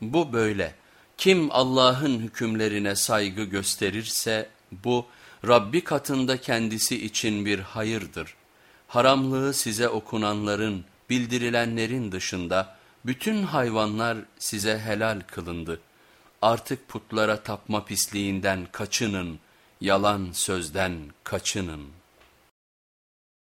Bu böyle. Kim Allah'ın hükümlerine saygı gösterirse bu Rabbi katında kendisi için bir hayırdır. Haramlığı size okunanların, bildirilenlerin dışında bütün hayvanlar size helal kılındı. Artık putlara tapma pisliğinden kaçının, yalan sözden kaçının.''